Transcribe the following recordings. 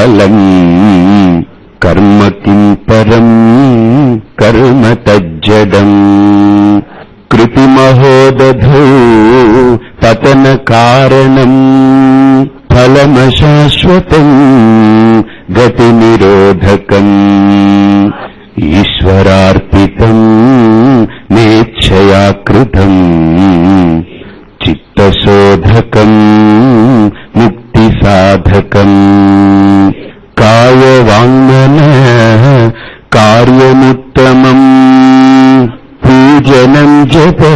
ఫలం కర్మ కిం పరం కర్మ తజ్జడం కృతిమహోదధౌ పతన కారణం যেতে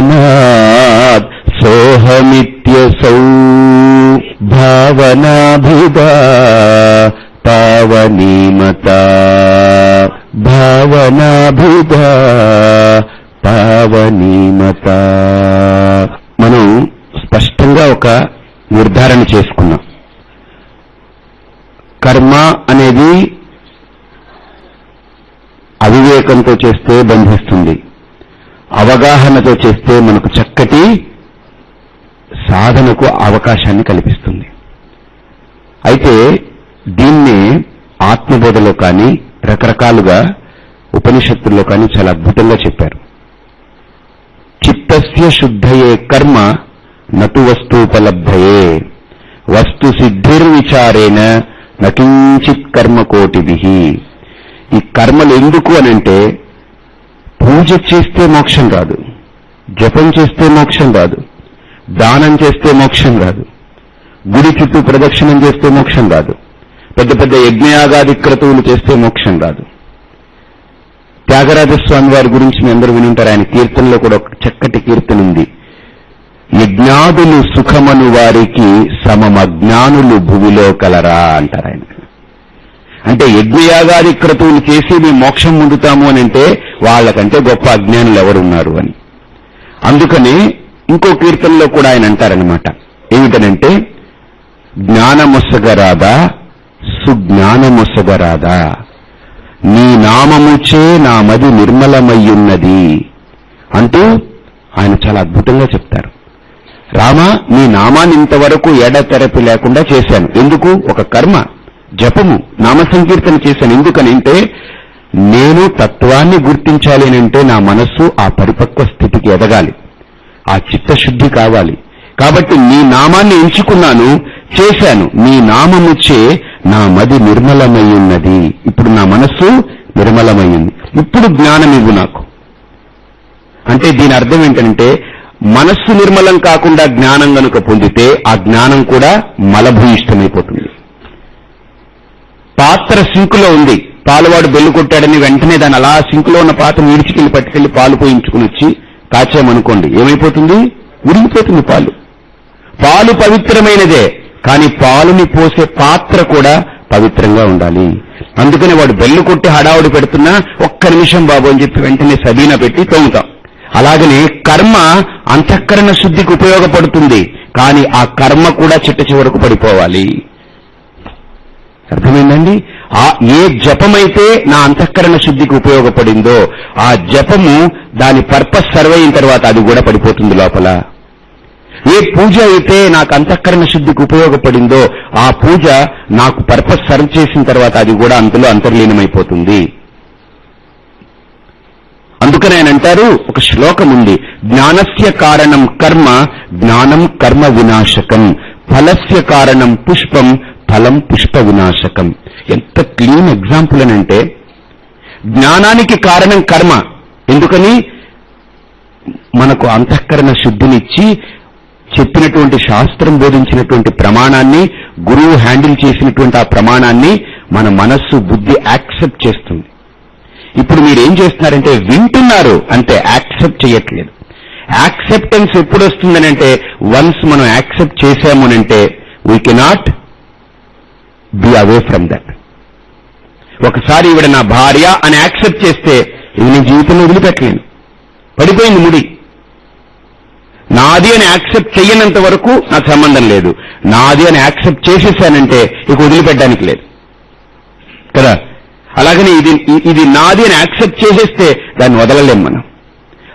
భేదభావనాత్ సోహమిత్యసౌ భావనాభిదా పావనీమత భావనాభిదా పావనీమత మనం స్పష్టంగా ఒక నిర్ధారణ చేసుకున్నాం. కర్మ అనేది అవివేకంతో చేస్తే బంధిస్తుంది. అవగాహనతో చేస్తే మనకు చక్కటి సాధనకు అవకాశాన్ని కల్పిస్తుంది. అయితే దీన్నే ఆత్మబోధలో కానీ రకరకాలుగా ఉపనిషత్తుల్లో కానీ చాలా అద్భుతంగా చెప్పారు. చిత్తస్య శుద్ధయే కర్మ నటు వస్తుపలబ్ధయే. వస్తు సిద్ధిర్విచారేణ నకించిత్ కర్మ కోటిభి. ఈ కర్మలు ఎందుకు అనంటే పూజ చేస్తే మోక్షం రాదు. జపం చేస్తే మోక్షం రాదు. దానం చేస్తే మోక్షం రాదు. గుడి చుట్టూ ప్రదక్షిణం చేస్తే మోక్షం రాదు. పెద్ద పెద్ద యజ్ఞయాగాది క్రతువులు చేస్తే మోక్షం రాదు. త్యాగరాజస్వామి వారి గురించి మీ అందరూ వినుంటారు. ఆయన కీర్తనలో కూడా ఒక చక్కటి కీర్తన ఉంది. యజ్ఞాదులు సుఖమను వారికి సమమజ్ఞానులు భూమిలో కలరా అంటారు ఆయన. అంటే యజ్ఞయాగాది క్రతువులు చేసి మేము మోక్షం పొందుతాము అని అంటే వాళ్ళకంటే గొప్ప అజ్ఞానులు ఎవరున్నారు అని. అందుకని ఇంకో కీర్తనలో కూడా ఆయన అంటారనమాట ఏమిటనంటే జ్ఞానమొసగరాదా సుజ్ఞానమొసగరాదా. నీ నామముచే నా మది నిర్మలమయ్యున్నది. అంటూ ఆయన చాలా అద్భుతంగా చెప్తారు. రామ నీ నామాన్ని ఇంతవరకు ఎడతెరపి లేకుండా చేశాను. ఎందుకు? ఒక కర్మ. జపము నామ సంకీర్తన చేశాను. ఎందుకనంటే నేను తత్వాన్ని గుర్తించాలి అంటే నా మనస్సు ఆ పరిపక్వ స్థితికి ఎదగాలి. ఆ చిత్తశుద్ధి కావాలి. కాబట్టి నీ నామాన్ని ఎంచుకున్నాను చేశాను. నీ నామముచ్చే నా మది నిర్మలమై ఉన్నది ఇప్పుడు నా మనస్సు నిర్మలమైంది ఇప్పుడు జ్ఞానం ఇవ్వు నాకు. అంటే దీని అర్థం ఏంటంటే మనస్సు నిర్మలం కాకుండా జ్ఞానం గనుక పొందితే ఆ జ్ఞానం కూడా మలభూయిష్టమైపోతుంది. పాత్ర సింకులో ఉంది. పాలువాడు బెల్లు కొట్టాడని వెంటనే దాన్ని అలా సింకులో ఉన్న పాత్ర విడిచికెళ్ళి పట్టుకెళ్ళి పాలు పోయించుకుని వచ్చి కాచామనుకోండి ఏమైపోతుంది? ఉరిగిపోతుంది పాలు. పాలు పవిత్రమైనదే కానీ పాలుని పోసే పాత్ర కూడా పవిత్రంగా ఉండాలి. అందుకని వాడు బెల్లు కొట్టి హడావుడి పెడుతున్నా ఒక్క నిమిషం బాబు అని చెప్పి వెంటనే సబీనా పెట్టి తోముతాం. అలాగనే కర్మ అంతఃకరణ శుద్ధికి ఉపయోగపడుతుంది కానీ ఆ కర్మ కూడా చిట్ట చివరకు పడిపోవాలి. అర్థమైందండి? ఆ ఏ జపమైతే నా అంతఃకరణ శుద్ధికి ఉపయోగపడిందో ఆ జపము దాని పర్పస్ సర్వ్ అయిన తర్వాత అది కూడా పడిపోతుంది లోపల. ఏ పూజ అయితే నాకు అంతఃకరణ శుద్ధికి ఉపయోగపడిందో ఆ పూజ నాకు పర్పస్ సర్వ్ చేసిన తర్వాత అది కూడా అంతలో అంతర్లీనమైపోతుంది. అందుకని ఆయన అంటారు ఒక శ్లోకం ఉంది. జ్ఞానస్య కారణం కర్మ జ్ఞానం కర్మ వినాశకం. ఫలస్య కారణం పుష్పం ఫలం పుష్ప వినాశకం ఎంత క్లీన్ ఎగ్జాంపుల్ అని అంటే జ్ఞానానికి కారణం కర్మ. ఎందుకని? మనకు అంతఃకరణ శుద్ధినిచ్చి చెప్పినటువంటి శాస్త్రం బోధించినటువంటి ప్రమాణాన్ని గురువు హ్యాండిల్ చేసినటువంటి ఆ ప్రమాణాన్ని మన మనస్సు బుద్ధి యాక్సెప్ట్ చేస్తుంది. ఇప్పుడు మీరు ఏం చేస్తున్నారంటే వింటున్నారు అంటే యాక్సెప్ట్ చేయట్లేదు. యాక్సెప్టెన్స్ ఎప్పుడు వస్తుందని అంటే వన్స్ మనం accept చేశామనంటే we cannot be away from that ఒకసారి ఈవిడ నా భార్య అని యాక్సెప్ట్ చేస్తే ఇవి నేను జీవితంలో వదిలిపెట్టలేను. పడిపోయింది ముడి. నాది అని యాక్సెప్ట్ చేయనంత వరకు నాకు సంబంధం లేదు. నాది అని యాక్సెప్ట్ చేసేసానంటే ఇక వదిలిపెట్టడానికి లేదు. కదా? అలాగని ఇది ఇది నాది అని యాక్సెప్ట్ చేసేస్తే దాన్ని వదలలేం మనం.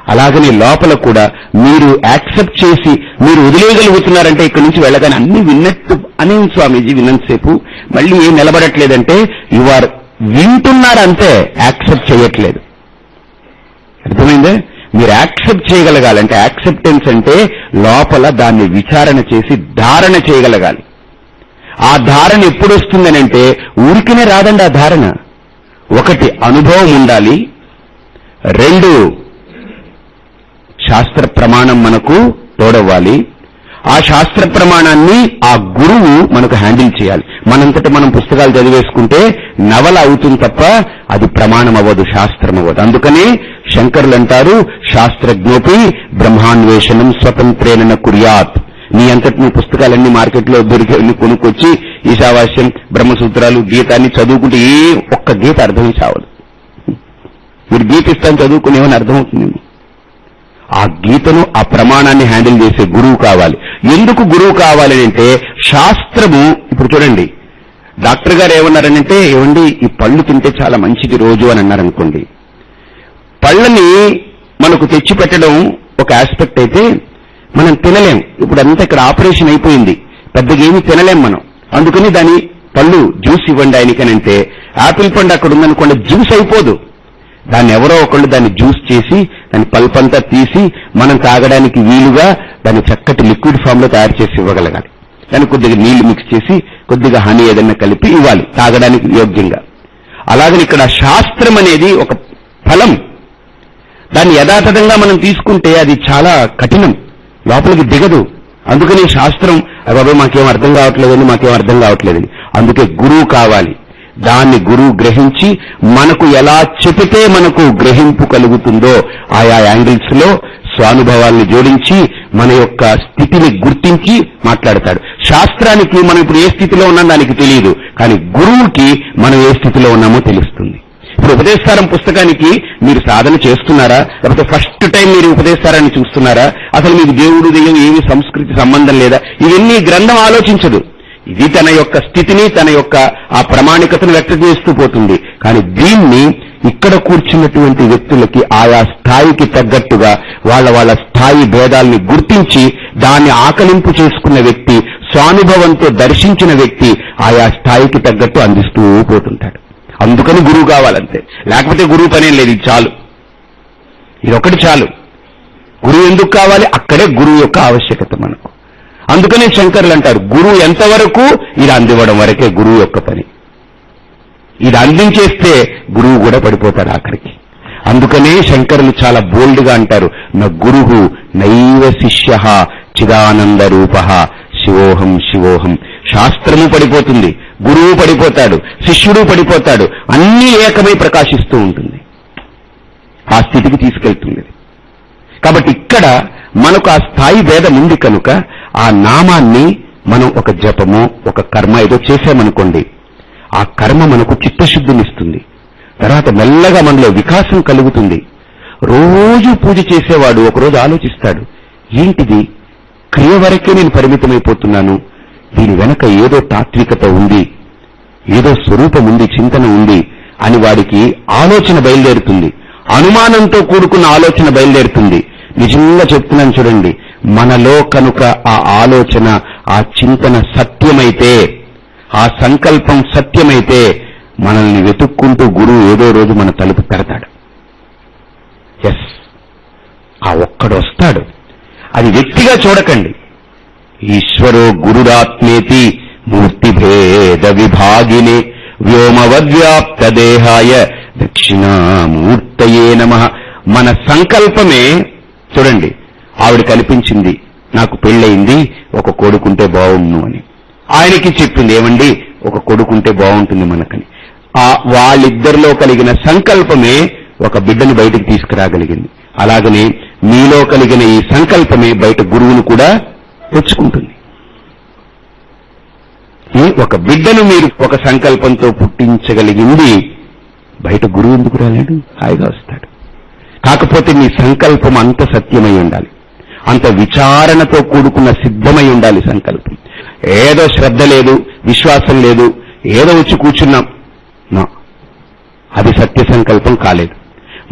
అలాగని లోపల కూడా మీరు యాక్సెప్ట్ చేసి మీరు వదిలేయగలుగుతున్నారంటే ఇక్కడి నుంచి వెళ్ళగానే అన్ని విన్నట్టు అని స్వామీజీ విన్నంతసేపు మళ్ళీ ఏం నిలబడట్లేదంటే యు ఆర్ వింటున్నారంతే యాక్సెప్ట్ చేయట్లేదు. అర్థమైందే? మీరు యాక్సెప్ట్ చేయగలగాలంటే యాక్సెప్టెన్స్ అంటే లోపల దాన్ని విచారణ చేసి ధారణ చేయగలగాలి. ఆ ధారణ ఎప్పుడు వస్తుందనంటే ఊరికినే రాదండి ఆ ధారణ. ఒకటి అనుభవం ఉండాలి. రెండు శాస్త్ర ప్రమాణం మనకు తోడవ్వాలి. ఆ శాస్త్ర ప్రమాణాన్ని ఆ గురువు మనకు హ్యాండిల్ చేయాలి. మనంతట మనం పుస్తకాలు చదివేసుకుంటే నవల అవుతుంది తప్ప అది ప్రమాణం అవ్వదు శాస్త్రం అవ్వదు అందుకనే శంకరులు అంటారు శాస్త్రజ్ఞోపి బ్రహ్మాన్వేషణం స్వతంత్రేణ కుర్యాత్. నీ అంతటి నీ పుస్తకాలన్నీ మార్కెట్లో దొరికే కొనుక్కొచ్చి ఈశావాస్యం బ్రహ్మసూత్రాలు గీతాన్ని చదువుకుంటే ఏ ఒక్క గీత అర్థం చావదు. మీరు గీత ఇస్తాను చదువుకునేమని అర్థమవుతుందేమో. ఆ గీతను ఆ ప్రమాణాన్ని హ్యాండిల్ చేసే గురువు కావాలి. ఎందుకు గురువు కావాలి అంటే శాస్త్రము ఇప్పుడు చూడండి డాక్టర్ గారు ఏమన్నారనంటే ఏమండి ఈ పళ్ళు తింటే చాలా మంచిది రోజు అని అన్నారనుకోండి. పళ్ళని మనకు తెచ్చి పెట్టడం ఒక ఆస్పెక్ట్ అయితే మనం తినలేం. ఇప్పుడు అంతా ఇక్కడ ఆపరేషన్ అయిపోయింది. పెద్దగా ఏమీ తినలేం మనం. అందుకని దాని పళ్ళు జ్యూస్ ఇవ్వండి ఆయనకనంటే ఆపిల్ పండు అక్కడ ఉందనుకోండి జ్యూస్ అయిపోదు. దాన్ని ఎవరో ఒకళ్ళు దాన్ని జ్యూస్ చేసి దాని పల్పంతా తీసి మనం తాగడానికి వీలుగా దాన్ని చక్కటి లిక్విడ్ ఫామ్లో తయారు చేసి ఇవ్వగలగాలి. దాన్ని కొద్దిగా నీళ్ళు మిక్స్ చేసి కొద్దిగా హనీ ఏదన్నా కలిపి ఇవ్వాలి తాగడానికి యోగ్యంగా. అలాగని ఇక్కడ శాస్త్రం అనేది ఒక ఫలం. దాన్ని యథాతథంగా మనం తీసుకుంటే అది చాలా కఠినం. లోపలికి దిగదు. అందుకని శాస్త్రం బాబు మాకేం అర్థం కావట్లేదని మాకేం అర్థం కావట్లేదని అందుకే గురువు కావాలి. దాన్ని గురువు గ్రహించి మనకు ఎలా చెబితే మనకు గ్రహింపు కలుగుతుందో ఆయా యాంగిల్స్లో స్వానుభవాల్ని జోడించి మన యొక్క స్థితిని గుర్తించి మాట్లాడతాడు. శాస్త్రానికి మనం ఇప్పుడు ఏ స్థితిలో ఉన్నాం దానికి తెలియదు కానీ గురువుకి మనం ఏ స్థితిలో ఉన్నామో తెలుస్తుంది. ఇప్పుడు ఉపదేశారం పుస్తకానికి మీరు సాధన చేస్తున్నారా? లేకపోతే ఫస్ట్ టైం మీరు ఉపదేశారాన్ని చూస్తున్నారా? అసలు మీకు దేవుడు దెయ్యం ఏమి సంస్కృతి సంబంధం లేదా? ఇవన్నీ గ్రంథం ఆలోచించదు. ఇది తన యొక్క స్థితిని తన యొక్క ఆ ప్రామాణికతను వ్యక్తం చేస్తూ పోతుంది. కానీ దీన్ని ఇక్కడ కూర్చున్నటువంటి వ్యక్తులకి ఆయా స్థాయికి తగ్గట్టుగా వాళ్ళ వాళ్ళ స్థాయి భేదాల్ని గుర్తించి దాన్ని ఆకలింపు చేసుకున్న వ్యక్తి స్వానుభవంతో దర్శించిన వ్యక్తి ఆయా స్థాయికి తగ్గట్టు అందిస్తూ పోతుంటాడు. అందుకని గురువు కావాలంతే. లేకపోతే గురువు పనేం లేదు ఇది చాలు. ఇదొకటి చాలు. గురువు ఎందుకు కావాలి? అక్కడే గురువు యొక్క ఆవశ్యకత మనకు. అందుకనే శంకర్లు అంటారు గురువు ఎంతవరకు? ఇది అందివ్వడం వరకే గురువు యొక్క పని. ఇది అందించేస్తే గురువు కూడా పడిపోతాడు ఆఖరికి. అందుకనే శంకరులు చాలా బోల్డ్గా అంటారు నా గురువు నైవ శిష్య చిదానంద రూప శివోహం శివోహం. శాస్త్రము పడిపోతుంది గురువు పడిపోతాడు శిష్యుడు పడిపోతాడు అన్నీ ఏకమై ప్రకాశిస్తూ ఉంటుంది. ఆ స్థితికి తీసుకెళ్తుంది. కాబట్టి ఇక్కడ మనకు ఆ స్థాయి భేదం ఉంది కనుక ఆ నామాన్ని మనం ఒక జపము ఒక కర్మ ఏదో చేశామనుకోండి ఆ కర్మ మనకు చిత్తశుద్ధినిస్తుంది. తర్వాత మెల్లగా మనలో వికాసం కలుగుతుంది. రోజు పూజ చేసేవాడు ఒకరోజు ఆలోచిస్తాడు ఏంటిది? క్రియ వరకే నేను పరిమితమైపోతున్నాను. దీని వెనక ఏదో తాత్వికత ఉంది ఏదో స్వరూపం ఉంది చింతన ఉంది అని వాడికి ఆలోచన బయలుదేరుతుంది. అనుమానంతో కూడుకున్న ఆలోచన బయలుదేరుతుంది. నిజంగా చెప్తున్నాను చూడండి మనలో కనుక ఆ ఆలోచన ఆ చింతన సత్యమైతే ఆ సంకల్పం సత్యమైతే మనల్ని వెతుక్కుంటూ గురువు ఏదో రోజు మన తలుపు పెడతాడు. ఎస్ ఆ ఒక్కడు వస్తాడు అది వ్యక్తిగా చూడకండి. ఈశ్వరో గురురాత్మేతి మూర్తిభేద విభాగిని వ్యోమవద్వ్యాప్త దేహాయ దక్షిణామూర్తయే నమ. మన సంకల్పమే చూడండి ఆవిడ కల్పించింది నాకు పెళ్ళయింది ఒక కొడుకుంటే బాగుండు అని. ఆయనకి చెప్పింది ఏమండి ఒక కొడుకుంటే బాగుంటుంది మనకని. ఆ వాళ్ళిద్దరిలో కలిగిన సంకల్పమే ఒక బిడ్డను బయటకు తీసుకురాగలిగింది. అలాగనే మీలో కలిగిన ఈ సంకల్పమే బయట గురువును కూడా తెచ్చుకుంటుంది. ఒక బిడ్డను మీరు ఒక సంకల్పంతో పుట్టించగలిగింది బయట గురువు ఎందుకు రాలేడు? హాయిగా వస్తాడు. కాకపోతే మీ సంకల్పం అంత సత్యమై ఉండాలి. అంత విచారణతో కూడుకున్న సిద్ధమై ఉండాలి సంకల్పం. ఏదో శ్రద్ధ లేదు విశ్వాసం లేదు ఏదో వచ్చి కూర్చున్నాం. అది సత్య సంకల్పం కాలేదు.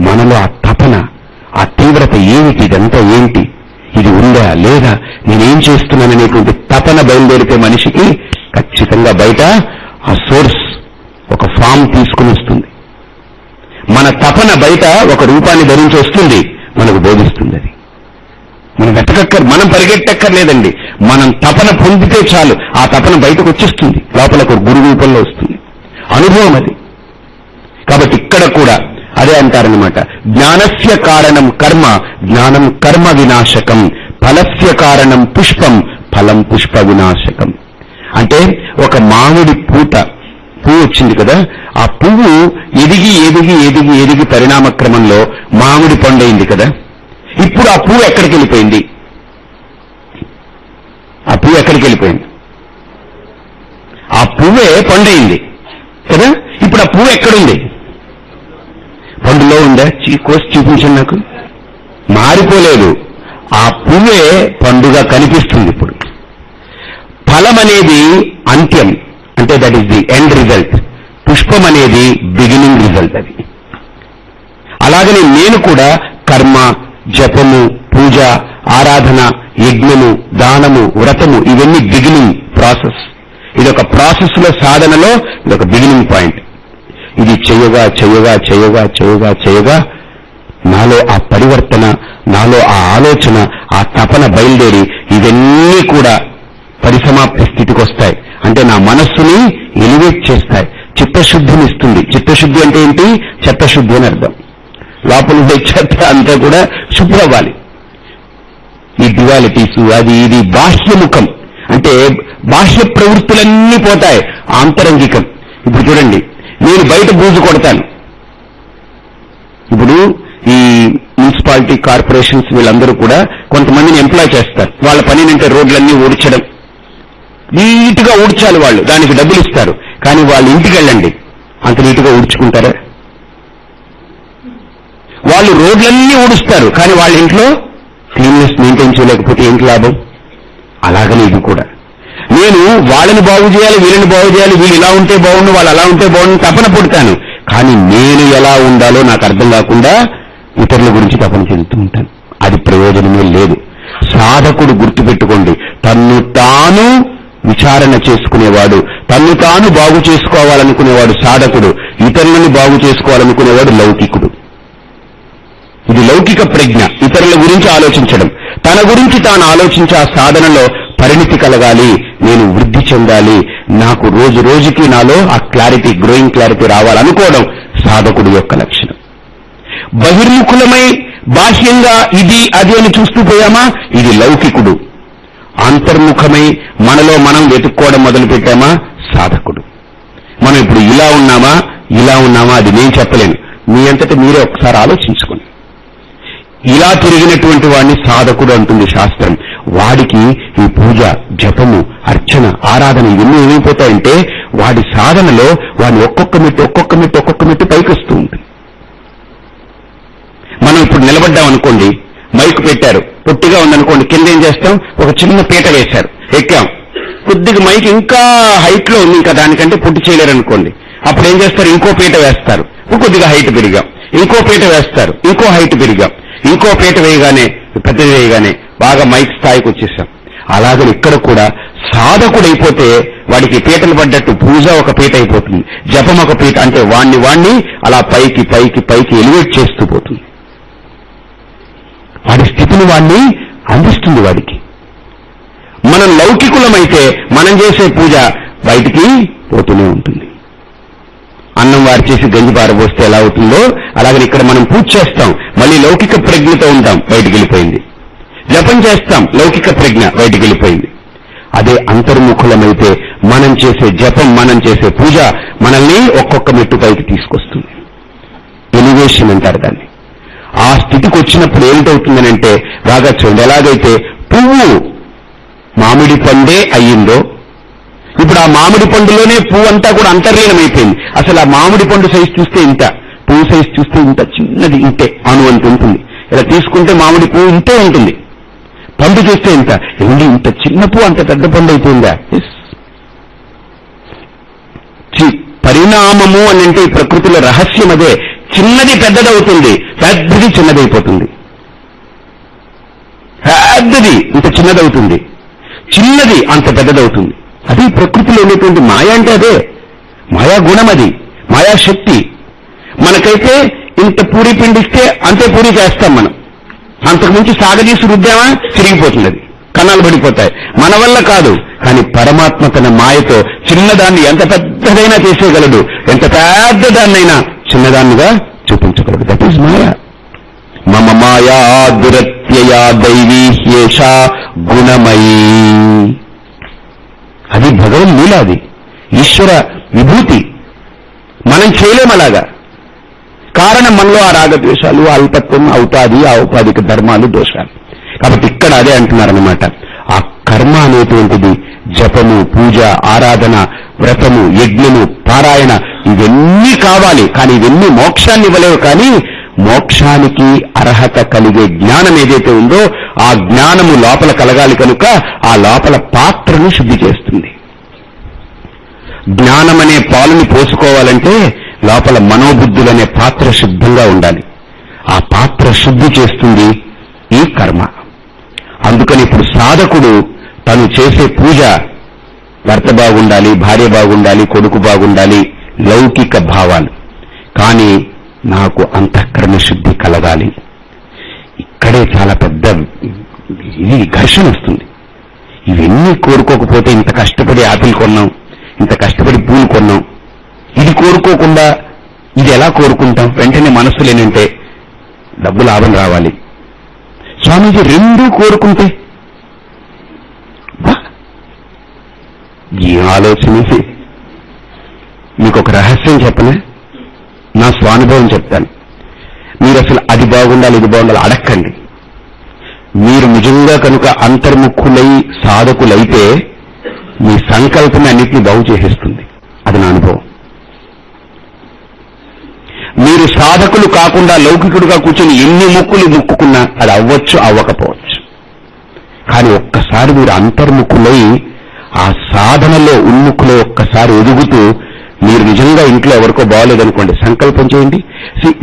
మనలో ఆ తపన ఆ తీవ్రత ఏమిటి? ఇదంతా ఏంటి? ఇది ఉందా లేదా? నేనేం చేస్తున్నాననేటువంటి తపన బయలుదేరితే మనిషికి ఖచ్చితంగా బయట ఆ సోర్స్ ఒక ఫామ్ తీసుకుని వస్తుంది. మన తపన బయట ఒక రూపాన్ని ధరించి వస్తుంది మనకు బోధిస్తుంది అది. మనం వెతకక్కర్ మనం పరిగెట్టక్కర్లేదండి. మనం తపన పొందితే చాలు. ఆ తపన బయటకు వచ్చేస్తుంది లోపల ఒక గురు రూపంలో వస్తుంది. అనుభవం అది. కాబట్టి ఇక్కడ కూడా అదే అంటారనమాట జ్ఞానస్య కారణం కర్మ జ్ఞానం కర్మ వినాశకం. ఫలస్య కారణం పుష్పం ఫలం పుష్ప వినాశకం. అంటే ఒక మామిడి పూత పువ్వు వచ్చింది కదా ఆ పువ్వు ఎదిగి ఎదిగి ఎదిగి ఎదిగి పరిణామ క్రమంలో మామిడి పండైంది కదా. ఇప్పుడు ఆ పువ్వు ఎక్కడికి వెళ్ళిపోయింది? ఆ పువ్వు ఎక్కడికి వెళ్ళిపోయింది? ఆ పువ్వే పండైంది కదా? ఇప్పుడు ఆ పువ్వు ఎక్కడుంది? పండులో ఉందా? కోసి చూపించండి నాకు. మారిపోలేదు. ఆ పువ్వే పండుగ కనిపిస్తుంది ఇప్పుడు. ఫలం అనేది అంత్యం అంటే that is the end result పుష్పం అనేది బిగినింగ్ రిజల్ట్ అది. అలాగనే నేను కూడా కర్మ జపము పూజ ఆరాధన యజ్ఞము దానము వ్రతము ఇవన్నీ బిగినింగ్ ప్రాసెస్ ఇది ఒక ప్రాసెస్లో సాధనలో ఇది ఒక బిగినింగ్ పాయింట్ ఇది చేయగా చేయగా చేయగా చేయగా చేయగా నాలో ఆ పరివర్తన నాలో ఆ ఆలోచన ఆ తపన బయలుదేరి ఇవన్నీ కూడా పరిసమాప్తి స్థితికి వస్తాయి. అంటే నా మనస్సుని ఎలివేట్ చేస్తాయి. చిత్తశుద్ధిని ఇస్తుంది. చిత్తశుద్ధి అంటే ఏంటి? చెత్తశుద్ధి అని అర్థం. లోపల ఉండే చెత్త అంతా కూడా శుభ్రవ్వాలి. ఈ డ్యువాలిటీస్ అది ఇది బాహ్యముఖం. అంటే బాహ్య ప్రవృత్తులన్నీ పోతాయి ఆంతరంగికం. ఇప్పుడు చూడండి నేను బయట బూజు కొడతాను. ఇప్పుడు ఈ మున్సిపాలిటీ కార్పొరేషన్స్ వీళ్ళందరూ కూడా కొంతమందిని ఎంప్లాయ్ చేస్తారు. వాళ్ళ పని అంటే రోడ్లన్నీ ఊడ్చడం. నీట్గా ఊడ్చాలి వాళ్ళు దానికి డబ్బులు ఇస్తారు. కానీ వాళ్ళు ఇంటికి వెళ్ళండి. అంత నీట్గా ఊడ్చుకుంటారా? వాళ్ళు రోడ్లన్నీ ఊడుస్తారు. కానీ వాళ్ళ ఇంట్లో క్లీన్నెస్ మెయింటైన్ చేయలేకపోతే ఏంటి లాభం? అలాగనే ఇది కూడా. నేను వాళ్ళని బాగు చేయాలి వీళ్ళని బాగు చేయాలి వీళ్ళు ఇలా ఉంటే బాగుండు వాళ్ళు అలా ఉంటే బాగుండు తపన పుడతాను. కానీ నేను ఎలా ఉండాలో నాకు అర్థం కాకుండా ఇతరుల గురించి తపన చెందుతూ ఉంటాను. అది ప్రయోజనమే లేదు. సాధకుడు గుర్తుపెట్టుకోండి. తన్ను తాను విచారణ చేసుకునేవాడు తన్ను తాను బాగు చేసుకోవాలనుకునేవాడు సాధకుడు ఇతరులను బాగు చేసుకోవాలనుకునేవాడు లౌకికుడు. లౌకిక ప్రజ్ఞ ఇతరుల గురించి ఆలోచించడం. తన గురించి తాను ఆలోచించే ఆ సాధనలో పరిణితి కలగాలి నేను వృద్ధి చెందాలి నాకు రోజు రోజుకి నాలో ఆ క్లారిటీ గ్రోయింగ్ క్లారిటీ రావాలనుకోవడం సాధకుడు యొక్క లక్షణం. బహిర్ముఖులమై బాహ్యంగా ఇది అది అని చూస్తూ పోయామా? ఇది లౌకికుడు. అంతర్ముఖమై మనలో మనం వెతుక్కోవడం మొదలుపెట్టామా? సాధకుడు. మనం ఇప్పుడు ఇలా ఉన్నామా? ఇలా ఉన్నామా? అది నేను చెప్పలేను. మీ అంతటి మీరే ఒకసారి ఆలోచించుకోండి. ఇలా తిరిగినటువంటి వాడిని సాధకుడు అంటుంది శాస్త్రం. వాడికి ఈ పూజ జపము అర్చన ఆరాధన ఇవన్నీ ఏమైపోతాయంటే వాడి సాధనలో వాడిని ఒక్కొక్క మెట్టు ఒక్కొక్క మెట్టు ఒక్కొక్క మెట్టు పైకొస్తూ ఉంటుంది. మనం ఇప్పుడు నిలబడ్డాం అనుకోండి మైక్ పెట్టారు పొట్టిగా ఉందనుకోండి కింద ఏం చేస్తాం? ఒక చిన్న పీట వేశారు ఎక్కాం. కొద్దిగా మైక్ ఇంకా హైట్లో ఉంది ఇంకా దానికంటే పొట్టి చేయలేరు అనుకోండి. అప్పుడు ఏం చేస్తారు? ఇంకో పీట వేస్తారు. కొద్దిగా హైట్ పెరిగాం. ఇంకో పీట వేస్తారు. ఇంకో హైట్ పెరిగాం. ఇంకో పీట వేయగానే పెద్దది వేయగానే బాగా మైక్ స్థాయికి వచ్చేసాం. అలాగే ఇక్కడ కూడా సాధకుడైపోతే వాడికి పీటలు పడ్డట్టు పూజ ఒక పీట అయిపోతుంది. జపం ఒక పీట అంటే వాణ్ణి వాణ్ణి అలా పైకి పైకి పైకి ఎలివేట్ చేస్తూ పోతుంది. వాడి స్థితిని వాణ్ణి అందిస్తుంది వాడికి. మనం లౌకికులమైతే మనం చేసే పూజ బయటికి పోతూనే ఉంటుంది. అన్నం వారి చేసి గంజి పారబోస్తే ఎలా అవుతుందో అలాగే ఇక్కడ మనం పూజ చేస్తాం. మళ్ళీ లౌకిక ప్రజ్ఞతో ఉంటాం బయటికి వెళ్ళిపోయింది. జపం చేస్తాం లౌకిక ప్రజ్ఞ బయటికి వెళ్ళిపోయింది. అదే అంతర్ముఖులమైతే మనం చేసే జపం మనం చేసే పూజ మనల్ని ఒక్కొక్క మెట్టు పైకి తీసుకొస్తుంది. ఎలివేషన్ అంటారు దాన్ని. ఆ స్థితికి వచ్చినప్పుడు ఏమిటవుతుందనంటే బాగా చూడండి ఎలాగైతే పువ్వు మామిడి పండే అయ్యిందో ఇప్పుడు ఆ మామిడి పండులోనే పువ్వు అంతా కూడా అంతర్లీనమైపోయింది. అసలు ఆ మామిడి పండు సైజు చూస్తే ఇంత పువ్వు సైజు చూస్తే ఇంత చిన్నది ఇంతే అను అంత ఉంటుంది. ఇలా తీసుకుంటే మామిడి పువ్వు ఇంతే ఉంటుంది. పండు చూస్తే ఇంత ఏంటి ఇంత చిన్న పువ్వు అంత పెద్ద పండు అయిపోయిందా? పరిణామము అని అంటే ఈ ప్రకృతిలో రహస్యం అదే. చిన్నది పెద్దదవుతుంది పెద్దది చిన్నదైపోతుంది పెద్దది ఇంత చిన్నదవుతుంది చిన్నది అంత పెద్దదవుతుంది అది ప్రకృతిలో ఉండేటువంటి మాయ అంటే అదే. మాయా గుణం అది. మాయా శక్తి. మనకైతే ఇంత పూరి పిండిస్తే అంతే పూరి చేస్తాం మనం. అంతకుమించి సాగదీసి రుద్దామా? చిరిగిపోతుంది అది. కన్నాలు పడిపోతాయి. మన వల్ల కాదు. కానీ పరమాత్మ తన మాయతో చిన్నదాన్ని ఎంత పెద్దదైనా చేసేయగలడు. ఎంత పెద్దదాన్నైనా చిన్నదాన్నిగా చూపించగలడు. దట్ ఈజ్ మాయ. మమ మాయా దురత్యయా దైవీ గుణమయీ. అది భగవన్ మూల అది ఈశ్వర విభూతి. మనం చేయలేం అలాగా. కారణం మనలో ఆ రాగద్వేషాలు అల్పత్వం అవుతాది ఆ ఉపాధిక ధర్మాలు దోషాలు. కాబట్టి ఇక్కడ అదే అంటున్నారనమాట ఆ కర్మ అనేటువంటిది జపము పూజ ఆరాధన వ్రతము యజ్ఞము పారాయణ ఇవన్నీ కావాలి. కానీ ఇవన్నీ మోక్షాన్ని ఇవ్వలేవు. కానీ మోక్షానికి అర్హత కలిగే జ్ఞానం ఏదైతే ఉందో ఆ జ్ఞానము లోపల కలగాలి కనుక ఆ లోపల పాత్రను శుద్ధి చేస్తుంది. జ్ఞానమనే పాలుని పోసుకోవాలంటే లోపల మనోబుద్ధులనే పాత్ర శుద్ధంగా ఉండాలి. ఆ పాత్ర శుద్ధి చేస్తుంది ఈ కర్మ. అందుకని ఇప్పుడు సాధకుడు తను చేసే పూజ భర్త బాగుండాలి భార్య బాగుండాలి కొడుకు బాగుండాలి లౌకిక భావాలు. కానీ నాకు అంతఃకరణ శుద్ధి కలగాలి. ఇక్కడే చాలా పెద్ద ఇది ఘర్షణ వస్తుంది. ఇవన్నీ కోరుకోకపోతే ఇంత కష్టపడి ఆపిల్ కొన్నాం ఇంత కష్టపడి పూలు కొన్నాం. ఇది కోరుకోకుండా ఇది ఎలా కోరుకుంటాం? వెంటనే మనస్సు లేనంటే డబ్బు లాభం రావాలి. స్వామీజీ రెండూ కోరుకుంటే ఈ ఆలోచన మీకు ఒక రహస్యం చెప్పనే? నా స్వానుభవం చెప్తాను. మీరు అసలు అది బాగుండాలి ఇది బాగుండాలి అడక్కండి. మీరు నిజంగా కనుక అంతర్ముఖులై సాధకులైతే మీ సంకల్పం అన్నింటినీ బాగు చేసేస్తుంది. అది నా అనుభవం. మీరు సాధకులు కాకుండా లౌకికుడుగా కూర్చొని ఎన్ని ముక్కులు ముక్కుకున్నా అది అవ్వచ్చు అవ్వకపోవచ్చు. కానీ ఒక్కసారి మీరు అంతర్ముఖులై ఆ సాధనలో ఉన్ముఖులో ఒక్కసారి ఎదుగుతూ మీరు నిజంగా ఇంట్లో ఎవరికో బాగోలేదనుకోండి సంకల్పం చేయండి.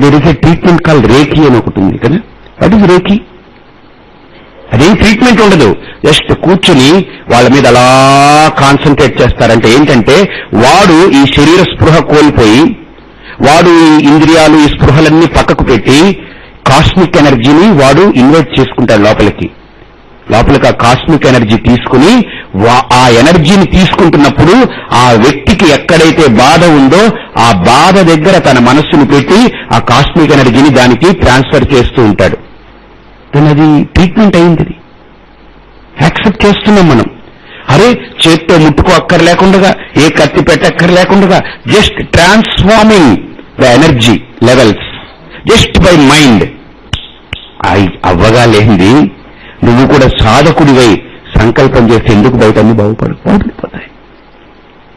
There is a treatment call reiki అని ఒకటి ఉంది కదా? What is reiki? అదేం ట్రీట్మెంట్ ఉండదు. జస్ట్ కూర్చుని వాళ్ళ మీద అలా కాన్సన్ట్రేట్ చేస్తారంటే ఏంటంటే వాడు ఈ శరీర స్పృహ కోల్పోయి వాడు ఈ ఇంద్రియాలు ఈ స్పృహలన్నీ పక్కకు పెట్టి కాస్మిక్ ఎనర్జీని వాడు ఇన్వైట్ చేసుకుంటాడు లోపలికి. లోపలికి ఆ కాస్మిక్ ఎనర్జీ తీసుకుని ఆ ఎనర్జీని తీసుకుంటున్నప్పుడు ఆ వ్యక్తికి ఎక్కడైతే బాధ ఉందో ఆ బాధ దగ్గర తన మనస్సును పెట్టి ఆ కాస్మిక్ ఎనర్జీని దానికి ట్రాన్స్ఫర్ చేస్తూ ఉంటాడు. అది ట్రీట్మెంట్ అయింది యాక్సెప్ట్ చేస్తున్నాం మనం. అరే చేత్తో ముట్టుకో అక్కర్ లేకుండా ఏ కత్తి పెట్టక్కర్ లేకుండా just transforming the energy levels just by mind. అవ్వగా లేనిది నువ్వు కూడా సాధకుడివై సంకల్పం చేస్తే ఎందుకు బయట అన్ని బాగుపడు? బాగుపడిపోతాయి.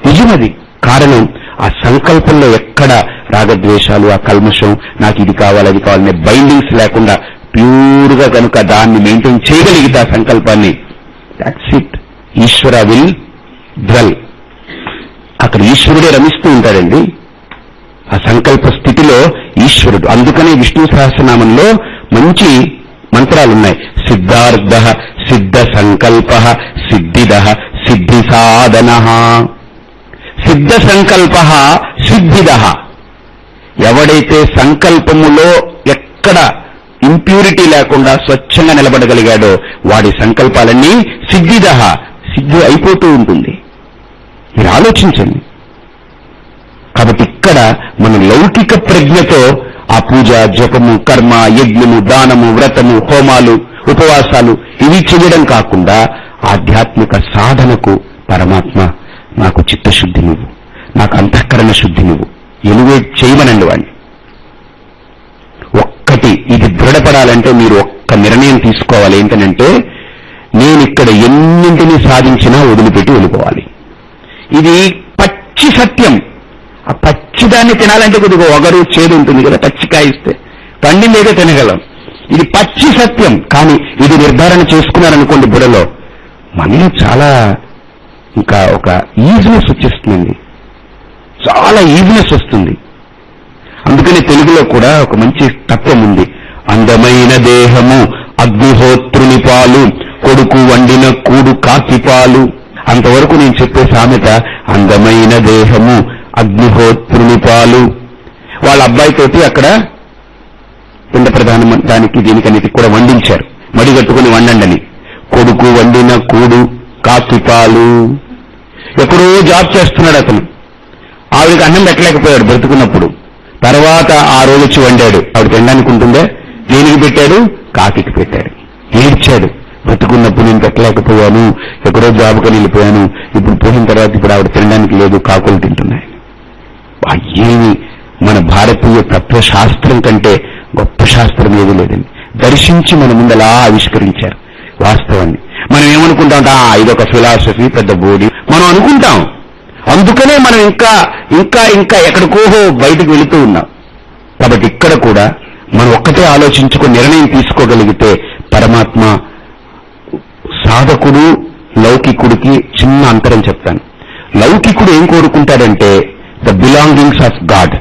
నిజమది. కారణం ఆ సంకల్పంలో ఎక్కడ రాగద్వేషాలు ఆ కల్మషం నాకు ఇది కావాలి అది కావాలనే బైండింగ్స్ లేకుండా ప్యూర్గా కనుక దాన్ని మెయింటైన్ చేయగలిగితే ఆ సంకల్పాన్ని that's it Ishwara will dwell. అక్కడ ఈశ్వరుడే రమిస్తూ ఉంటాడండి. ఆ సంకల్ప స్థితిలో ఈశ్వరుడు. అందుకనే విష్ణు సహస్రనామంలో మంచి మంత్రాలున్నాయి. సిద్ధార్థ సిద్ధ సంకల్ప సిద్ధిద సిద్ధి సాధన సిద్ధ సంకల్ప సిద్ధిద. ఎవడైతే సంకల్పములో ఎక్కడ ఇంప్యూరిటీ లేకుండా స్వచ్ఛంగా నిలబడగలిగాడో వాడి సంకల్పాలన్నీ సిద్ధిద సిద్ధి అయిపోతూ ఉంటుంది. మీరు ఆలోచించండి. కాబట్టి ఇక్కడ మన లౌకిక ప్రజ్ఞతో ఆ పూజ జపము కర్మ యజ్ఞము దానము వ్రతము హోమాలు ఉపవాసాలు ఇవి చేయడం కాకుండా ఆధ్యాత్మిక సాధనకు పరమాత్మ నాకు చిత్తశుద్ధి నువ్వు నాకు అంతఃకరణ శుద్ధి నువ్వు. ఎలివేట్ చేయమనండి వాడిని ఒక్కటి ఇది దృఢపడాలంటే మీరు ఒక్క నిర్ణయం తీసుకోవాలి ఏంటనంటే నేను ఇక్కడ ఎన్నింటినీ సాధించినా వదిలిపెట్టి వెళ్ళిపోవాలి. ఇది పచ్చి సత్యం. ఆ పచ్చిదాన్ని తినాలంటే కొద్దిగా ఒగరు చేదు ఉంటుంది కదా పచ్చికాయ ఇస్తే. పండిందేదో తినగలం. ఇది పచ్చి సత్యం. కానీ ఇది నిర్ధారణ చేసుకున్నారనుకోండి బుడలో మనీ చాలా ఇంకా ఒక ఈజినెస్ వచ్చేస్తుందండి. చాలా ఈజినెస్ వస్తుంది. అందుకని తెలుగులో కూడా ఒక మంచి తత్వం ఉంది. అందమైన దేహము అగ్నిహోత్రుని పాలు కొడుకు వండిన కూడు కాకిపాలు అంతవరకు నేను చెప్పే సామెత అందమైన దేహము అగ్నిహోత్రుని పాలు వాళ్ళ అబ్బాయితోటి అక్కడ పిండ ప్రధాన దానికి దీనికన్నిటికి కూడా వండించారు. మడిగట్టుకుని వండండి కొడుకు వండిన కూడు కాకిపాలు ఎప్పుడో జాబ్ చేస్తున్నాడు అతను. ఆవిడకి అన్నం పెట్టలేకపోయాడు బ్రతుకున్నప్పుడు. తర్వాత ఆ రోజు వచ్చి వండాడు. ఆవిడ తినడానికి ఉంటుందే? దేనికి పెట్టాడు? కాకికి పెట్టాడు. ఏడ్చాడు. బ్రతుకున్నప్పుడు నేను పెట్టలేకపోయాను. ఎక్కడో జాబుకని వెళ్ళిపోయాను. ఇప్పుడు పోయిన తర్వాత ఇప్పుడు ఆవిడ తినడానికి లేదు. కాకులు తింటున్నాయి. ఏమి మన భారతీయ తత్వశాస్త్రం కంటే గొప్ప శాస్త్రం ఏది లేదండి. దర్శించి మన ముందలా ఆవిష్కరించారు వాస్తవాన్ని. మనం ఏమనుకుంటాం? ఇదొక ఫిలాసఫీ పెద్ద బోడి. మనం అనుకుంటాం. అందుకనే మనం ఇంకా ఇంకా ఇంకా ఎక్కడికోహో బయటకు వెళుతూ ఉన్నాం. కాబట్టి ఇక్కడ కూడా మనం ఒక్కటే ఆలోచించుకుని నిర్ణయం తీసుకోగలిగితే పరమాత్మ సాధకుడు లౌకికుడికి చిన్న అంతరం చెప్తాను. లౌకికుడు ఏం కోరుకుంటాడంటే ద బిలాంగింగ్స్ ఆఫ్ గాడ్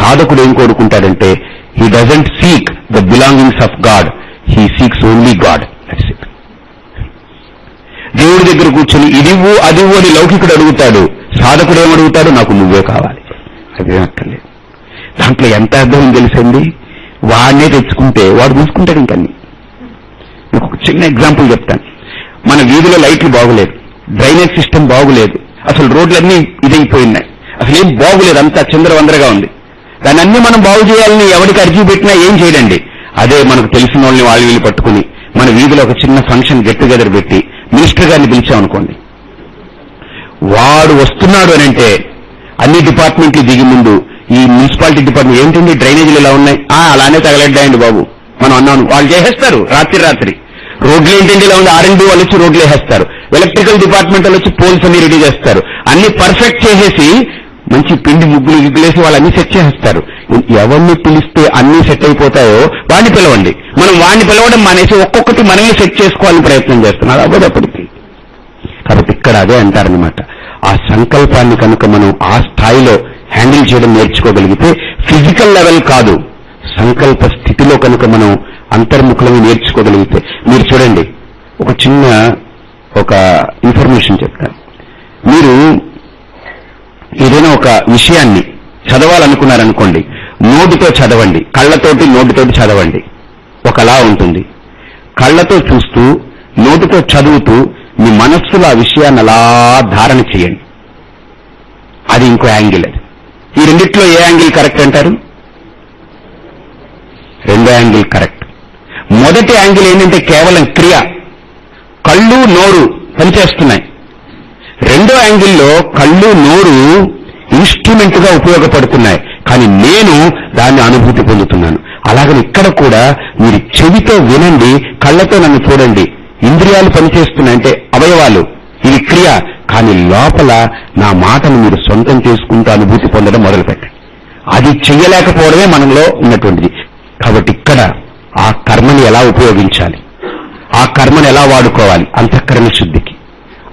సాధకుడు ఏం కోరుకుంటాడంటే he doesn't seek the belongings of God he seeks only God that's it దేవుడి దగ్గర కూర్చొని ఇదివ్వు అదివ్వు అని లౌకికుడు అడుగుతాడు. సాధకుడు ఏమడుగుతాడు నాకు నువ్వే కావాలి. అదేమక్కర్లేదు దాంట్లో ఎంత అర్థం తెలిసింది వాడినే తెచ్చుకుంటే వాడు చూసుకుంటాడు ఇంకన్ని. ఒక చిన్న ఎగ్జాంపుల్ చెప్తాను. మన వీధిలో లైట్లు బాగులేదు. Drainage system బాగులేదు. అసలు రోడ్లన్నీ ఇదైపోయినాయి. అసలు ఏం బాగులేదు అంతా చంద్రవందరగా ఉంది. దాన్ని అన్ని మనం బాగు చేయాలని ఎవరికి అర్జీ పెట్టినా ఏం చేయడండి? అదే మనకు తెలిసిన వాళ్ళని వాళ్ళు వీళ్ళు పట్టుకుని మన వీధిలో ఒక చిన్న ఫంక్షన్ గెట్ టుగెదర్ పెట్టి మినిస్టర్ గారిని పిలిచామనుకోండి వాడు వస్తున్నాడు అని అంటే అన్ని డిపార్ట్మెంట్లు దిగి ముందు ఈ మున్సిపాలిటీ డిపార్ట్మెంట్ ఏంటండి డ్రైనేజీలు ఇలా ఉన్నాయి? ఆ అలానే తగలడ్డాయండి బాబు. మనం అన్నాను వాళ్ళు చేసేస్తారు రాత్రి రాత్రి. రోడ్లు ఏంటంటే ఇలా ఉంది. ఆర్ఎండ్ వాళ్ళు వచ్చి రోడ్లు వేసేస్తారు. ఎలక్ట్రికల్ డిపార్ట్మెంట్ వాళ్ళు వచ్చి పోల్స్ అన్ని రెడీ చేస్తారు. అన్ని పర్ఫెక్ట్ చేసేసి మంచి పిండి ముగ్గులు గిగ్గులేసి వాళ్ళు అన్ని సెట్ చేస్తారు ఎవరిని పిలిస్తే అన్ని సెట్ అయిపోతాయో వాడిని పిలవండి. మనం వాడిని పిలవడం మానేసి ఒక్కొక్కటి మనమే సెట్ చేసుకోవాలని ప్రయత్నం చేస్తున్నారు. అవ్వదు అప్పటికి కాబట్టి ఇక్కడ అదే అంటారనమాట ఆ సంకల్పాన్ని కనుక మనం ఆ స్థాయిలో హ్యాండిల్ చేయడం నేర్చుకోగలిగితే ఫిజికల్ లెవెల్ కాదు. సంకల్ప స్థితిలో కనుక మనం అంతర్ముఖులను నేర్చుకోగలిగితే మీరు చూడండి. ఒక చిన్న ఒక ఇన్ఫర్మేషన్ చెప్తాను. మీరు ఏదైనా ఒక విషయాన్ని చదవాలనుకున్నారనుకోండి నోటితో చదవండి కళ్ళతోటి నోటితోటి చదవండి. ఒకలా ఉంటుంది. కళ్ళతో చూస్తూ నోటితో చదువుతూ మీ మనస్సులో ఆ విషయాన్ని అలా ధారణ చేయండి. అది ఇంకో యాంగిల్ అది. ఈ రెండిట్లో ఏ యాంగిల్ కరెక్ట్ అంటారు? రెండో యాంగిల్ కరెక్ట్. మొదటి యాంగిల్ ఏంటంటే కేవలం క్రియ. కళ్ళు నోరు పనిచేస్తున్నాయి. రెండో యాంగిల్లో కళ్ళు నోరు ఇన్స్ట్రుమెంట్గా ఉపయోగపడుతున్నాయి. కానీ నేను దాన్ని అనుభూతి పొందుతున్నాను. అలాగని ఇక్కడ కూడా మీరు చెవితో వినండి కళ్ళతో నన్ను చూడండి. ఇంద్రియాలు పనిచేస్తున్నాయంటే అవయవాలు. ఇది క్రియ. కానీ లోపల నా మాటను మీరు సొంతం చేసుకుంటూ అనుభూతి పొందడం మొదలుపెట్టండి. అది చెయ్యలేకపోవడమే మనలో ఉన్నటువంటిది. కాబట్టి ఇక్కడ ఆ కర్మని ఎలా ఉపయోగించాలి? ఆ కర్మను ఎలా వాడుకోవాలి? అంతఃకరణ శుద్ధికి.